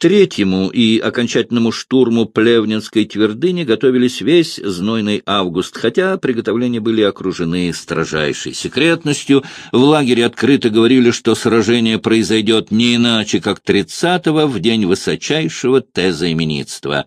третьему и окончательному штурму Плевнинской твердыни готовились весь знойный август, хотя приготовления были окружены строжайшей секретностью. В лагере открыто говорили, что сражение произойдет не иначе, как 30-го, в день высочайшего тезаименитства.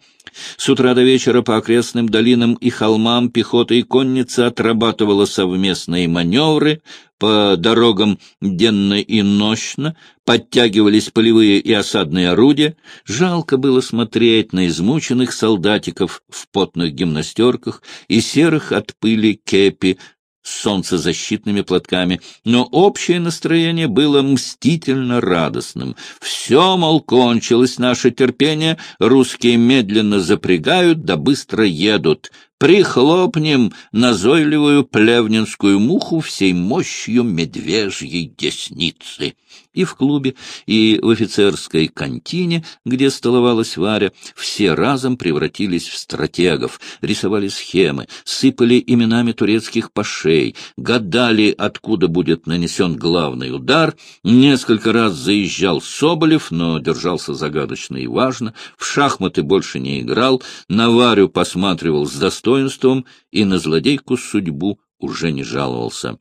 С утра до вечера по окрестным долинам и холмам пехота и конница отрабатывала совместные маневры, по дорогам денно и нощно, подтягивались полевые и осадные орудия. Жалко было смотреть на измученных солдатиков в потных гимнастерках и серых от пыли кепи с солнцезащитными платками, но общее настроение было мстительно радостным. Все, мол, кончилось наше терпение, русские медленно запрягают да быстро едут прихлопнем назойливую плевнинскую муху всей мощью медвежьей десницы. И в клубе, и в офицерской контине, где столовалась Варя, все разом превратились в стратегов, рисовали схемы, сыпали именами турецких пашей, гадали, откуда будет нанесен главный удар. Несколько раз заезжал Соболев, но держался загадочно и важно, в шахматы больше не играл, на Варю посматривал с достоинством, и на злодейку судьбу уже не жаловался.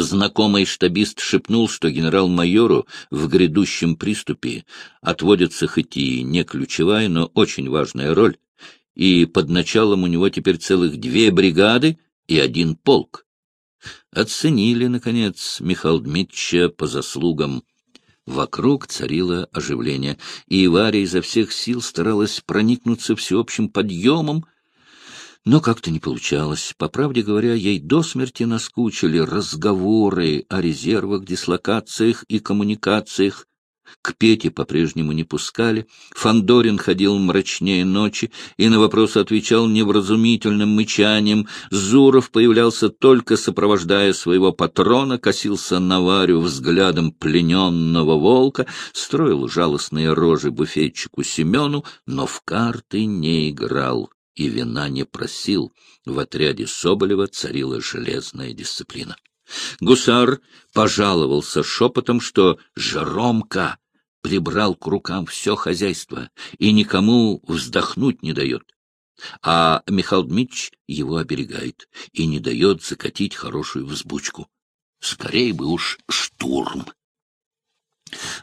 Знакомый штабист шепнул, что генерал-майору в грядущем приступе отводится хоть и не ключевая, но очень важная роль, и под началом у него теперь целых две бригады и один полк. Оценили, наконец, Михаил Дмитриевича по заслугам. Вокруг царило оживление, и Варя изо всех сил старалась проникнуться всеобщим подъемом, но как-то не получалось. По правде говоря, ей до смерти наскучили разговоры о резервах, дислокациях и коммуникациях. К Пете по-прежнему не пускали. Фандорин ходил мрачнее ночи и на вопросы отвечал невразумительным мычанием. Зуров появлялся только сопровождая своего патрона, косился на Варю взглядом плененного волка, строил жалостные рожи буфетчику Семену, но в карты не играл и вина не просил. В отряде Соболева царила железная дисциплина. Гусар пожаловался шепотом, что Жеромка прибрал к рукам все хозяйство и никому вздохнуть не дает. А Михаил Дмитрич его оберегает и не дает закатить хорошую взбучку. Скорей бы уж штурм.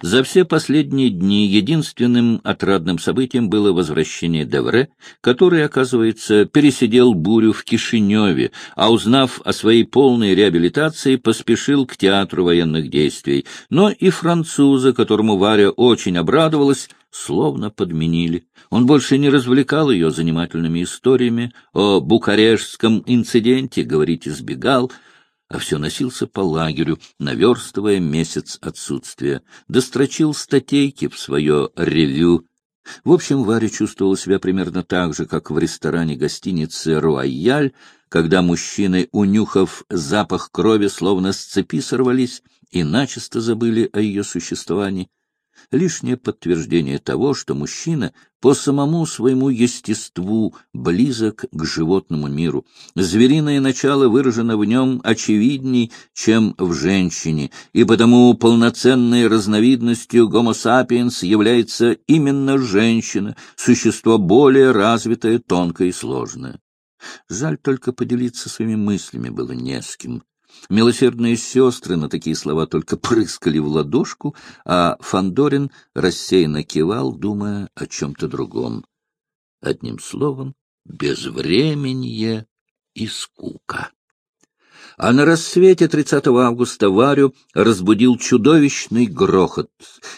За все последние дни единственным отрадным событием было возвращение Девре, который, оказывается, пересидел бурю в Кишиневе, а, узнав о своей полной реабилитации, поспешил к театру военных действий. Но и француза, которому Варя очень обрадовалась, словно подменили. Он больше не развлекал ее занимательными историями о букарештском инциденте, говорить избегал, а все носился по лагерю, наверстывая месяц отсутствия, дострочил статейки в свое ревю. В общем, Варя чувствовала себя примерно так же, как в ресторане гостиницы «Руайяль», когда мужчины, унюхав запах крови, словно с цепи сорвались и начисто забыли о ее существовании лишнее подтверждение того, что мужчина по самому своему естеству близок к животному миру. Звериное начало выражено в нем очевидней, чем в женщине, и потому полноценной разновидностью гомо sapiens является именно женщина, существо более развитое, тонкое и сложное. Жаль только поделиться своими мыслями было не с кем. Милосердные сестры на такие слова только прыскали в ладошку, а Фандорин рассеянно кивал, думая о чем-то другом. Одним словом, безвременье и скука а на рассвете 30 августа Варю разбудил чудовищный грохот.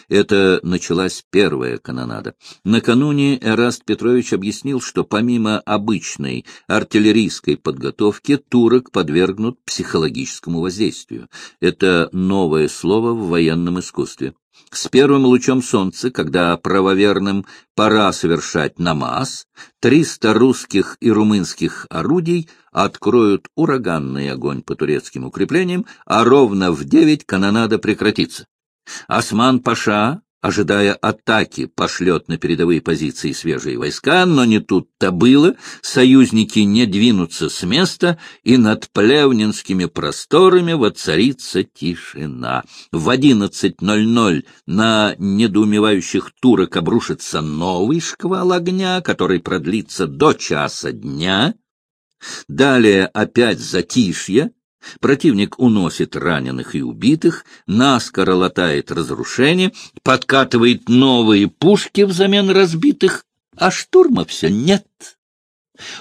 Это началась первая канонада. Накануне Эраст Петрович объяснил, что помимо обычной артиллерийской подготовки турок подвергнут психологическому воздействию. Это новое слово в военном искусстве. С первым лучом солнца, когда правоверным пора совершать намаз, триста русских и румынских орудий откроют ураганный огонь по турецким укреплениям, а ровно в девять канонада прекратится. Осман-паша ожидая атаки, пошлет на передовые позиции свежие войска, но не тут-то было, союзники не двинутся с места, и над плевнинскими просторами воцарится тишина. В 11.00 на недоумевающих турок обрушится новый шквал огня, который продлится до часа дня. Далее опять затишье, Противник уносит раненых и убитых, наскоро латает разрушения, подкатывает новые пушки взамен разбитых, а штурма все нет.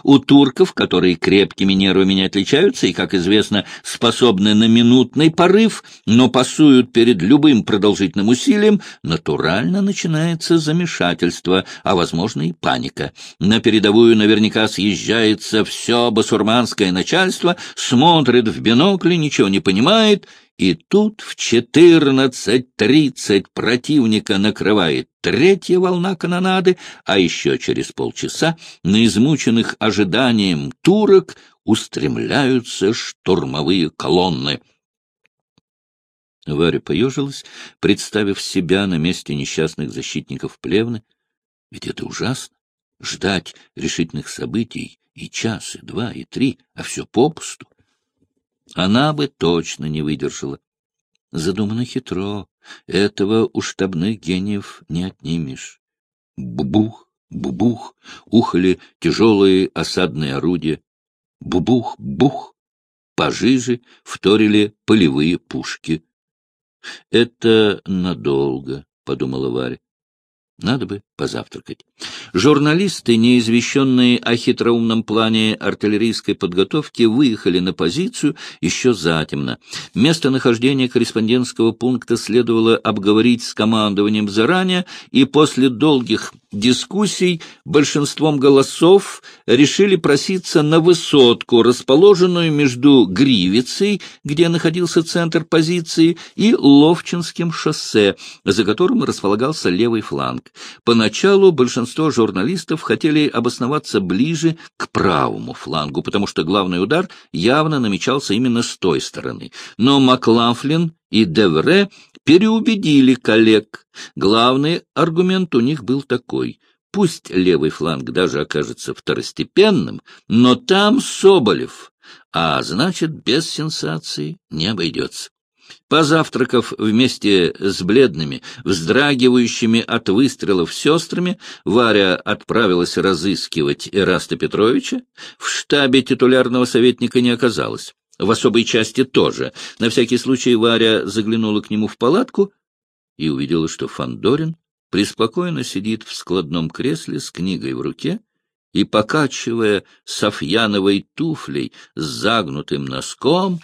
У турков, которые крепкими нервами не отличаются и, как известно, способны на минутный порыв, но пасуют перед любым продолжительным усилием, натурально начинается замешательство, а, возможно, и паника. На передовую наверняка съезжается все басурманское начальство, смотрит в бинокли, ничего не понимает — и тут в четырнадцать тридцать противника накрывает третья волна канонады, а еще через полчаса на измученных ожиданием турок устремляются штурмовые колонны. Варя поежилась, представив себя на месте несчастных защитников Плевны. Ведь это ужасно — ждать решительных событий и час, и два, и три, а все попусту. Она бы точно не выдержала. Задумано хитро. Этого у штабных гениев не отнимешь. Бубух, бубух, ухали тяжелые осадные орудия. Бубух, бух. Пожиже вторили полевые пушки. — Это надолго, — подумала Варя. Надо бы позавтракать. Журналисты, неизвещенные о хитроумном плане артиллерийской подготовки, выехали на позицию еще затемно. Местонахождение корреспондентского пункта следовало обговорить с командованием заранее, и после долгих дискуссий большинством голосов решили проситься на высотку, расположенную между Гривицей, где находился центр позиции, и Ловчинским шоссе, за которым располагался левый фланг. Поначалу большинство журналистов хотели обосноваться ближе к правому флангу, потому что главный удар явно намечался именно с той стороны. Но Маклафлин и Девре переубедили коллег. Главный аргумент у них был такой. Пусть левый фланг даже окажется второстепенным, но там Соболев, а значит, без сенсаций не обойдется. Позавтракав вместе с бледными, вздрагивающими от выстрелов сестрами, Варя отправилась разыскивать Эраста Петровича. В штабе титулярного советника не оказалось. В особой части тоже. На всякий случай Варя заглянула к нему в палатку и увидела, что Фандорин преспокойно сидит в складном кресле с книгой в руке и, покачивая софьяновой туфлей с загнутым носком,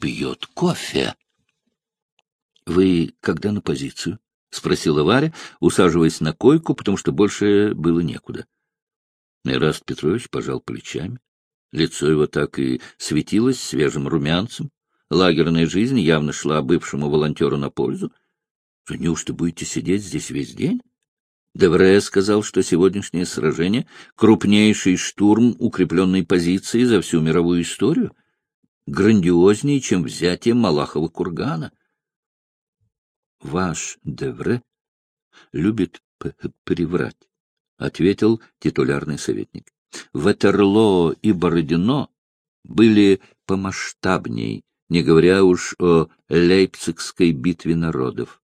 пьет кофе. — Вы когда на позицию? — спросила Варя, усаживаясь на койку, потому что больше было некуда. Эраст Петрович пожал плечами. Лицо его так и светилось свежим румянцем. Лагерная жизнь явно шла бывшему волонтеру на пользу. — неужто будете сидеть здесь весь день? Девре сказал, что сегодняшнее сражение — крупнейший штурм укрепленной позиции за всю мировую историю, грандиознее, чем взятие Малахова кургана. — Ваш Девре любит приврать, — ответил титулярный советник. Ватерлоо и Бородино были помасштабней, не говоря уж о Лейпцигской битве народов.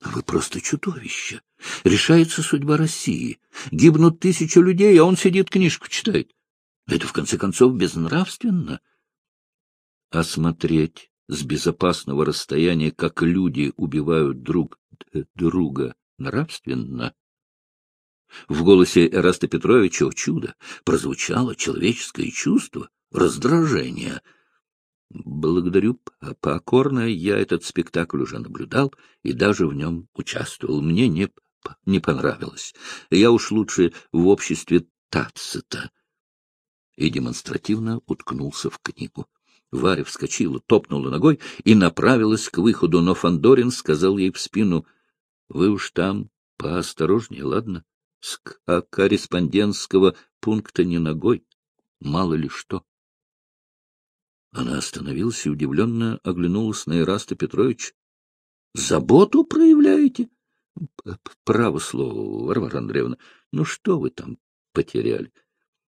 Вы просто чудовище. Решается судьба России. Гибнут тысячи людей, а он сидит, книжку читает. Это, в конце концов, безнравственно. Осмотреть с безопасного расстояния, как люди убивают друг друга, нравственно. В голосе Эраста Петровича, о чудо, прозвучало человеческое чувство, раздражение. Благодарю покорно, я этот спектакль уже наблюдал и даже в нем участвовал. Мне не, не понравилось. Я уж лучше в обществе Тацита. И демонстративно уткнулся в книгу. Варя вскочила, топнула ногой и направилась к выходу, но Фандорин сказал ей в спину, — Вы уж там поосторожнее, ладно? С корреспондентского пункта не ногой, мало ли что. Она остановилась и удивленно оглянулась на Ираста Петровича. — Заботу проявляете? Право слово, Варвара Андреевна, ну что вы там потеряли?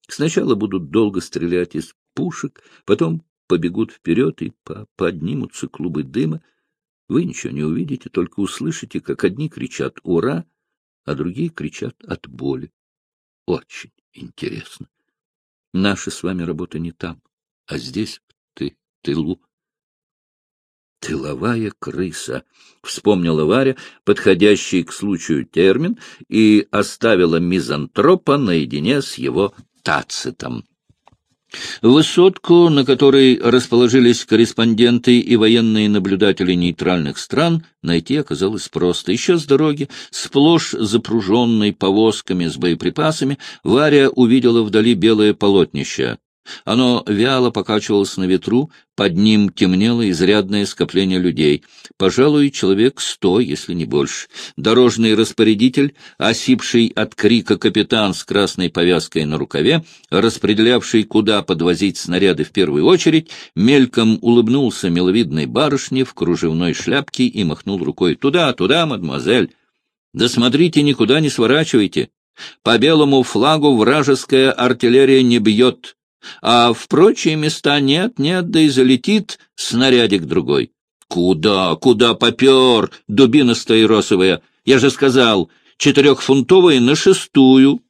Сначала будут долго стрелять из пушек, потом побегут вперед и по поднимутся клубы дыма. Вы ничего не увидите, только услышите, как одни кричат «Ура!», а другие кричат от боли. Очень интересно. Наша с вами работа не там, а здесь, ты, тылу. «Тыловая крыса», — вспомнила Варя, подходящий к случаю термин, и оставила мизантропа наедине с его тацитом. Высотку, на которой расположились корреспонденты и военные наблюдатели нейтральных стран, найти оказалось просто. Еще с дороги, сплошь запруженной повозками с боеприпасами, Варя увидела вдали белое полотнище. Оно вяло покачивалось на ветру, под ним темнело изрядное скопление людей. Пожалуй, человек сто, если не больше. Дорожный распорядитель, осипший от крика капитан с красной повязкой на рукаве, распределявший, куда подвозить снаряды в первую очередь, мельком улыбнулся миловидной барышне в кружевной шляпке и махнул рукой. «Туда, туда, мадемуазель! Да смотрите, никуда не сворачивайте! По белому флагу вражеская артиллерия не бьет!» А в прочие места нет-нет, да и залетит снарядик другой. Куда, куда попер, дубина стаиросовая? Я же сказал, четырехфунтовые на шестую.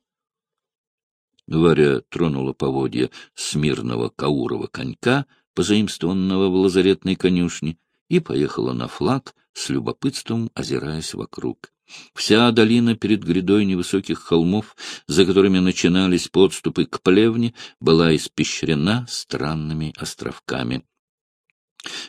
Варя тронула поводья смирного каурова конька, позаимствованного в лазаретной конюшне, и поехала на флаг, с любопытством озираясь вокруг. Вся долина перед грядой невысоких холмов, за которыми начинались подступы к плевне, была испещрена странными островками.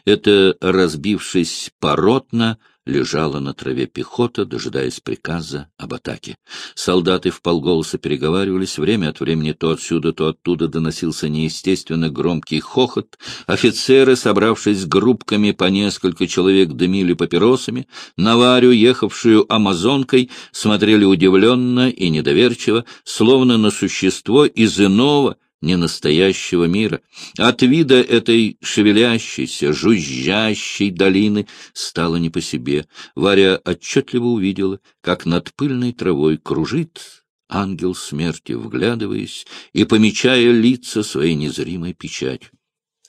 Это, разбившись поротно, лежала на траве пехота, дожидаясь приказа об атаке. Солдаты вполголоса переговаривались, время от времени то отсюда, то оттуда доносился неестественно громкий хохот. Офицеры, собравшись группками по несколько человек, дымили папиросами. На Варю, ехавшую амазонкой, смотрели удивленно и недоверчиво, словно на существо из иного, ненастоящего мира. От вида этой шевелящейся, жужжащей долины стало не по себе. Варя отчетливо увидела, как над пыльной травой кружит ангел смерти, вглядываясь и помечая лица своей незримой печатью.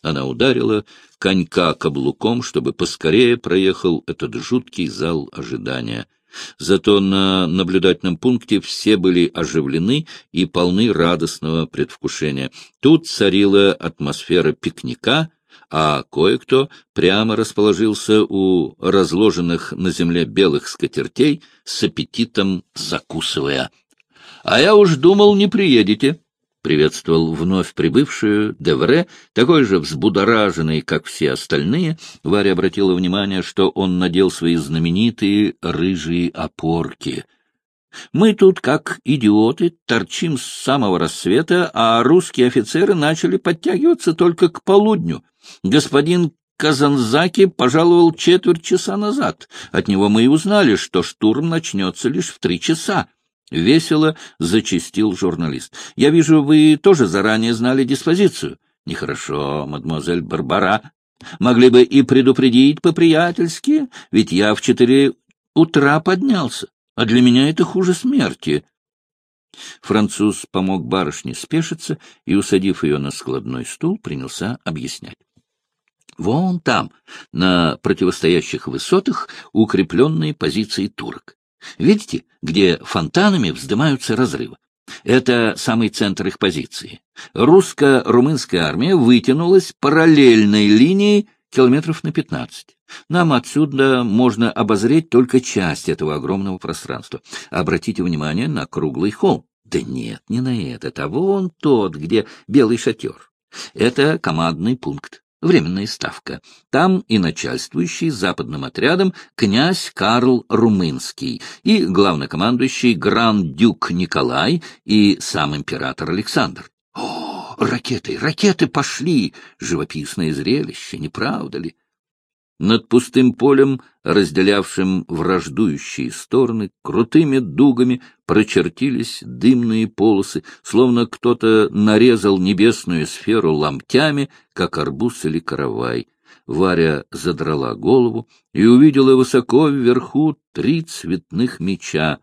Она ударила конька каблуком, чтобы поскорее проехал этот жуткий зал ожидания — Зато на наблюдательном пункте все были оживлены и полны радостного предвкушения. Тут царила атмосфера пикника, а кое-кто прямо расположился у разложенных на земле белых скатертей с аппетитом закусывая. — А я уж думал, не приедете, приветствовал вновь прибывшую Девре, такой же взбудораженный, как все остальные. Варя обратила внимание, что он надел свои знаменитые рыжие опорки. Мы тут, как идиоты, торчим с самого рассвета, а русские офицеры начали подтягиваться только к полудню. Господин Казанзаки пожаловал четверть часа назад. От него мы и узнали, что штурм начнется лишь в три часа. — весело зачистил журналист. — Я вижу, вы тоже заранее знали диспозицию. — Нехорошо, мадемуазель Барбара. Могли бы и предупредить по-приятельски, ведь я в четыре утра поднялся, а для меня это хуже смерти. Француз помог барышне спешиться и, усадив ее на складной стул, принялся объяснять. Вон там, на противостоящих высотах, укрепленные позиции турок. Видите, где фонтанами вздымаются разрывы? Это самый центр их позиции. Русско-румынская армия вытянулась параллельной линией километров на пятнадцать. Нам отсюда можно обозреть только часть этого огромного пространства. Обратите внимание на круглый холм. Да нет, не на этот, а вон тот, где белый шатер. Это командный пункт временная ставка. Там и начальствующий западным отрядом князь Карл Румынский, и главнокомандующий гранд-дюк Николай, и сам император Александр. О, ракеты, ракеты пошли! Живописное зрелище, не правда ли? Над пустым полем, разделявшим враждующие стороны, крутыми дугами прочертились дымные полосы, словно кто-то нарезал небесную сферу ломтями, как арбуз или каравай. Варя задрала голову и увидела высоко вверху три цветных меча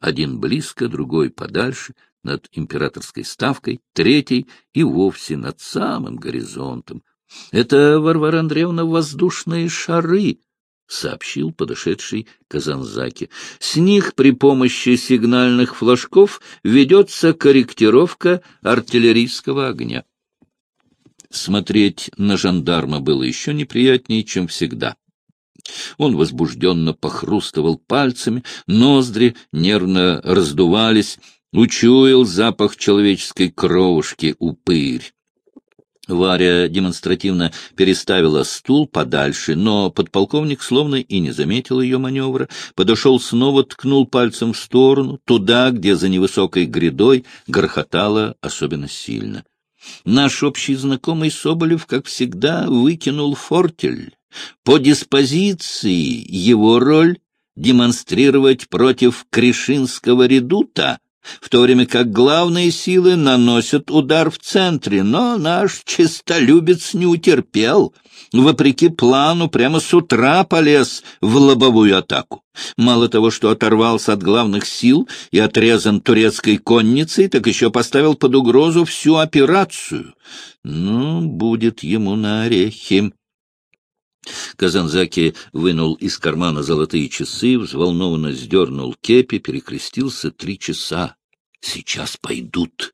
Один близко, другой подальше, над императорской ставкой, третий и вовсе над самым горизонтом. Это, Варвара Андреевна, воздушные шары, — сообщил подошедший Казанзаки. С них при помощи сигнальных флажков ведется корректировка артиллерийского огня. Смотреть на жандарма было еще неприятнее, чем всегда. Он возбужденно похрустывал пальцами, ноздри нервно раздувались, учуял запах человеческой кровушки упырь. Варя демонстративно переставила стул подальше, но подполковник словно и не заметил ее маневра, подошел снова, ткнул пальцем в сторону, туда, где за невысокой грядой грохотало особенно сильно. Наш общий знакомый Соболев, как всегда, выкинул фортель. По диспозиции его роль — демонстрировать против Кришинского редута, в то время как главные силы наносят удар в центре, но наш чистолюбец не утерпел. Вопреки плану, прямо с утра полез в лобовую атаку. Мало того, что оторвался от главных сил и отрезан турецкой конницей, так еще поставил под угрозу всю операцию. Ну, будет ему на орехи. Казанзаки вынул из кармана золотые часы, взволнованно сдернул кепи, перекрестился три часа. «Сейчас пойдут!»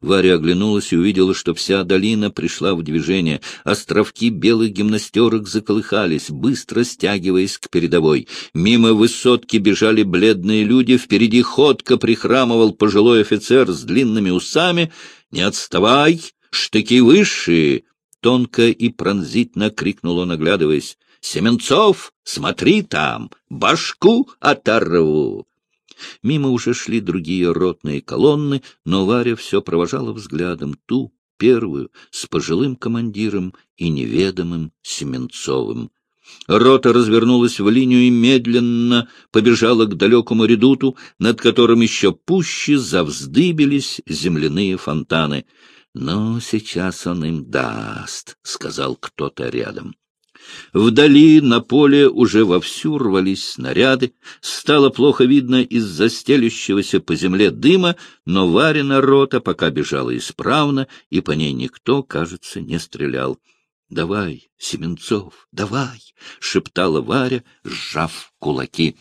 Варя оглянулась и увидела, что вся долина пришла в движение. Островки белых гимнастерок заколыхались, быстро стягиваясь к передовой. Мимо высотки бежали бледные люди, впереди ходко прихрамывал пожилой офицер с длинными усами. «Не отставай! Штыки высшие!» Тонко и пронзительно крикнул он, оглядываясь. «Семенцов, смотри там! Башку оторву!» Мимо уже шли другие ротные колонны, но Варя все провожала взглядом ту, первую, с пожилым командиром и неведомым Семенцовым. Рота развернулась в линию и медленно побежала к далекому редуту, над которым еще пуще завздыбились земляные фонтаны. «Ну, сейчас он им даст», — сказал кто-то рядом. Вдали на поле уже вовсю рвались снаряды, стало плохо видно из-за стелющегося по земле дыма, но Варина рота пока бежала исправно, и по ней никто, кажется, не стрелял. — Давай, Семенцов, давай! — шептала Варя, сжав кулаки.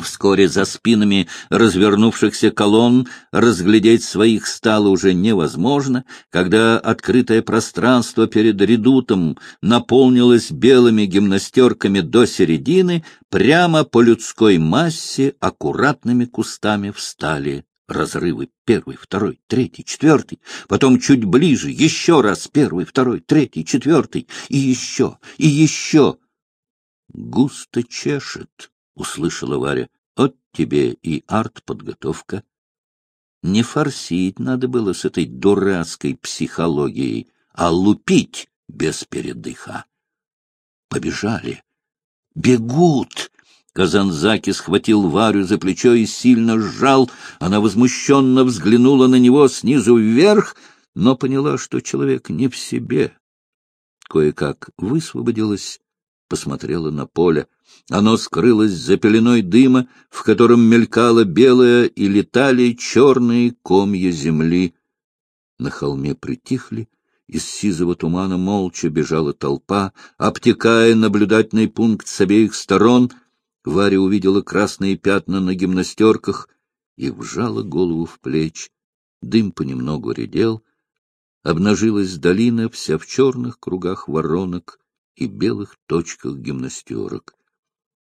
Вскоре за спинами развернувшихся колонн разглядеть своих стало уже невозможно, когда открытое пространство перед редутом наполнилось белыми гимнастерками до середины, прямо по людской массе аккуратными кустами встали разрывы первый, второй, третий, четвертый, потом чуть ближе, еще раз первый, второй, третий, четвертый, и еще, и еще. Густо чешет, услышала Варя. От тебе и артподготовка. Не форсить надо было с этой дурацкой психологией, а лупить без передыха. Побежали. Бегут! Казанзаки схватил Варю за плечо и сильно сжал. Она возмущенно взглянула на него снизу вверх, но поняла, что человек не в себе. Кое-как высвободилась, посмотрела на поле. Оно скрылось за пеленой дыма, в котором мелькало белое и летали черные комья земли. На холме притихли, из сизого тумана молча бежала толпа, обтекая наблюдательный пункт с обеих сторон. Варя увидела красные пятна на гимнастерках и вжала голову в плечи. Дым понемногу редел, обнажилась долина вся в черных кругах воронок и белых точках гимнастерок.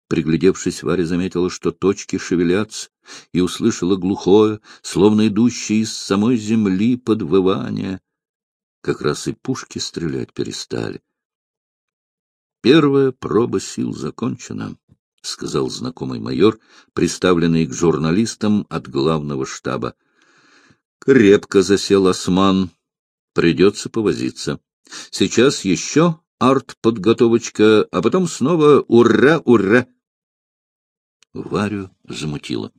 Приглядевшись, Варя заметила, что точки шевелятся, и услышала глухое, словно идущее из самой земли подвывание. Как раз и пушки стрелять перестали. Первая проба сил закончена, — сказал знакомый майор, приставленный к журналистам от главного штаба. Крепко засел осман. Придется повозиться. Сейчас еще арт-подготовочка, а потом снова ура-ура! Варю замутило.